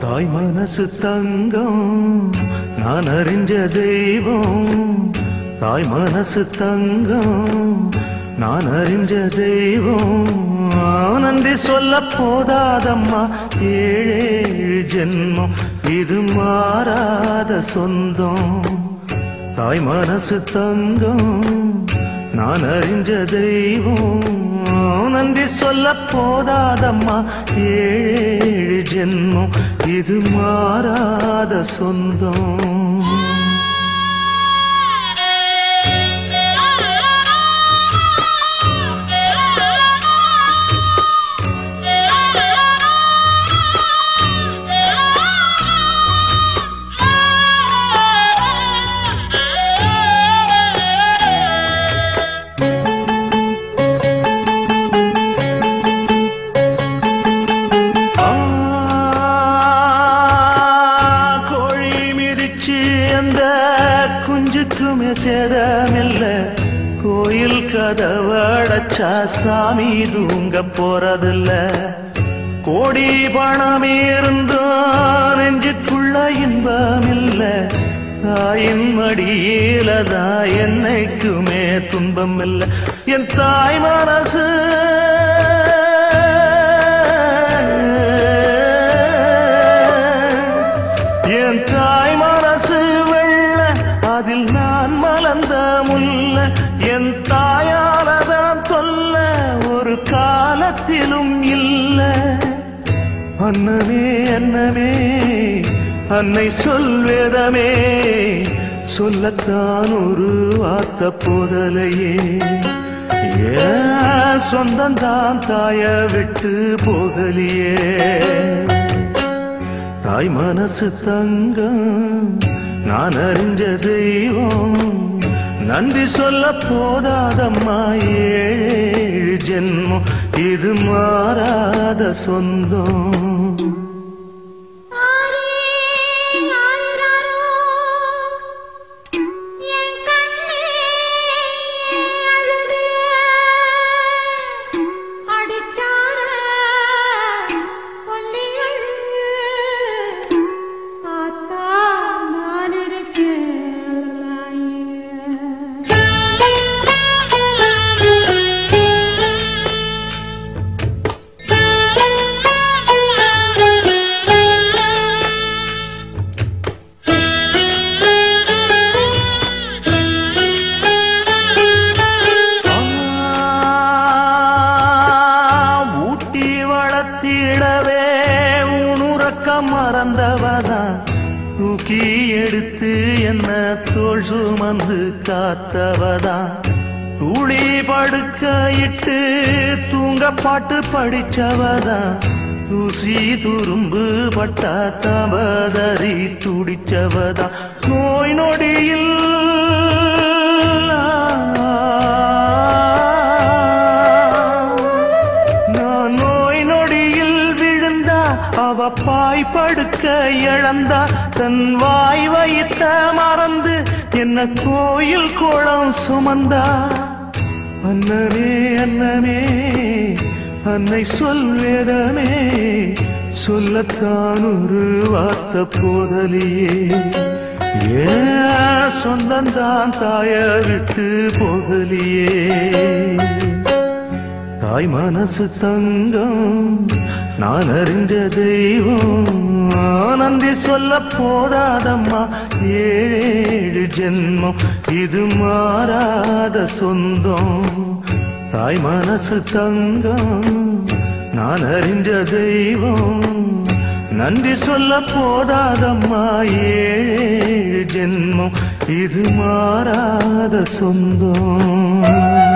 தாய் மனசு தங்கம் நான் அறிஞ்ச தெய்வம். தாய் மனசு தங்கம் நான் அறிஞ்ச தெய்வம். நன்றி சொல்ல போதாதம்மா ஏழேழு ஜென்மம் இது மாறாத சொந்தம். தாய் மனசு தங்கம் நான் அறிஞ்ச தெய்வம். நன்றி சொல்ல போதாதம்மா. ஏழு ஜென்மம். இது மாறாத சொந்தம். இருக்குமே சேதமில்ல கோயில் கதவடைச்சா சாமி தூங்க போறதில்ல கோடி பணம் இருந்தும் நெஞ்சுக்குள்ள இன்பம் இல்ல தாயின் மடியில தான் என்னைக்குமே துன்பம் இல்ல என் தாய் மனசு தாயாலதான் தொல்ல ஒரு காலத்திலும் இல்ல. அன்னமே அன்னமே அன்னை சொல்வேதமே சொல்லத்தான் ஒரு வார்த்த போதலையே. சொந்தந்தான் தாய விட்டு போகலியே தாய் மனசு தங்கம் நான் அறிஞ்ச தெய்வம் நன்றி சொல்ல போதாதம்மா ஏழு ஜென்மம். இது மாறாத சொந்தம். வளர்த்திடவே உணுறக்கம் மறந்தவதான் தூக்கி எடுத்து என்ன தோள் சுமந்து காத்தவதான் துளி படுக்க இட்டு தூங்க பாட்டு படிச்சவதான் தூசி துரும்பு பட்டா தவதறி துடிச்சவதான் நோய் நொடியில் விழுந்தா அவ பாய் படுக்க இழந்தா தன் வாய் வைத்த மறந்து என்ன கோயில் கோளம் சுமந்தா? அண்ணனே அண்ணனே அன்னை சொல்வேதமே சொல்லத்தான் ஒரு வார்த்த போதலியே. ஏ சொந்தந்தான் தாய விட்டு போகலியே தாய் மனசு தங்கம் நான் அறிஞ்ச தெய்வம். நன்றி சொல்ல போதாதம்மா ஏழு ஜென்மம் இது மாறாத சொந்தம். தாய் மனசு தங்கம் நான் அறிஞ்ச தெய்வம். நன்றி சொல்ல போதாதம்மா ஏழு ஜென்மம் இது மாறாத சொந்தம்.